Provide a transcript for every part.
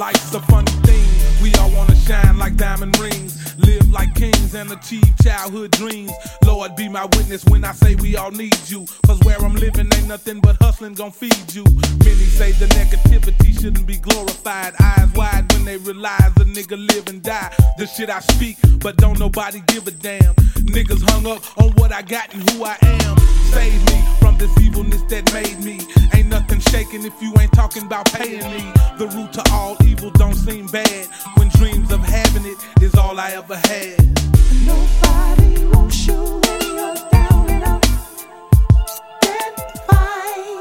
Life's a funny thing. We all wanna shine like diamond rings. Live like kings and achieve childhood dreams. Lord be my witness when I say we all need you. Cause where I'm living ain't nothing but hustling gon' feed you. Many say the negativity shouldn't be glorified. Eyes wide when they realize a nigga live and die. The shit I speak, but don't nobody give a damn. Niggas hung up on what I got and who I am. Save me from this evilness that made me. Ain't nothing shaking if you ain't talking about paying me. The root to all evil don't seem bad. When dreams of having it is all I ever had. Nobody wants you when you're down and out. Can't find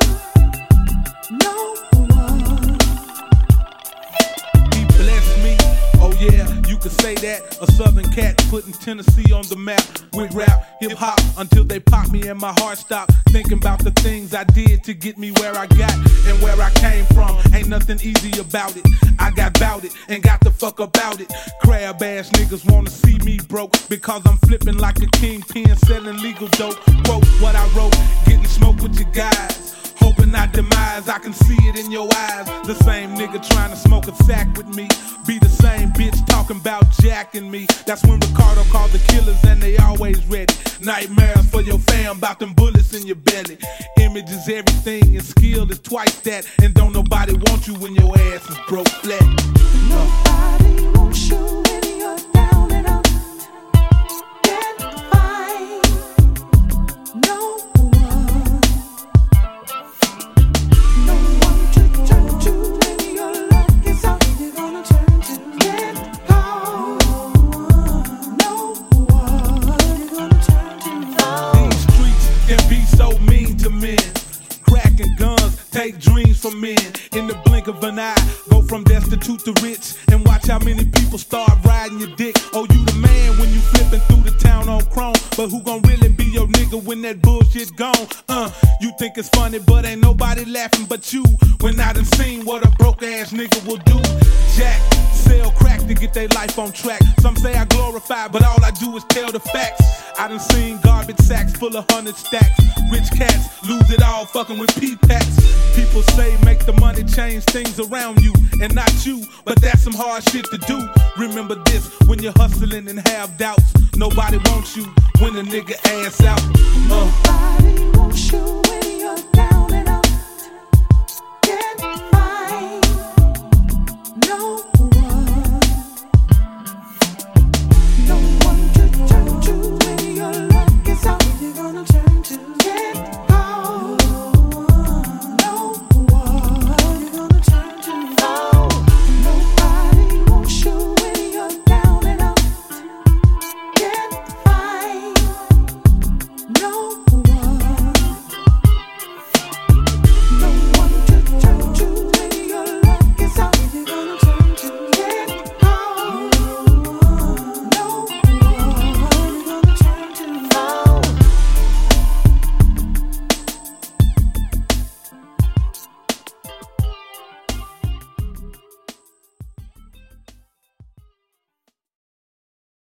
no one. He blessed me. Oh yeah, could say that. A southern cat putting Tennessee on the map with rap, hip hop until they pop me and my heart stopped. Thinking about the things I did to get me where I got and where I came from. Ain't nothing easy about it. I got bout it and got the fuck about it. Crab ass niggas wanna see me broke because I'm flipping like a kingpin selling legal dope. Quote what I wrote, getting smoke with your guys. Hoping I demise, I can see it in your eyes. The same nigga trying to smoke a sack with me. Be the same bitch talking about jacking me. That's when Ricardo called the killers and they always ready. Nightmares for your fam about them bullets in your belly. Image is everything and skill is twice that. And don't nobody want you when your ass is broke flat. Nobody wants you men. In the blink of an eye, go from destitute to rich. And watch how many people start riding your dick. Oh, you the man when you flipping through the town on chrome. But who gon' really be your nigga when that bullshit gone? Uh, you think it's funny, but ain't nobody laughing but you. When I done seen what a broke ass nigga will do. Jack, sell crack to get their life on track. Some say I glorify, but all I do is tell the facts. I done seen garbage sacks full of hundred stacks. Rich cats lose it all fucking with P-packs. People say make the money change things around you and not you, but that's some hard shit to do. Remember this when you're hustling and have doubts. Nobody wants you when a nigga ass out. Uh. Nobody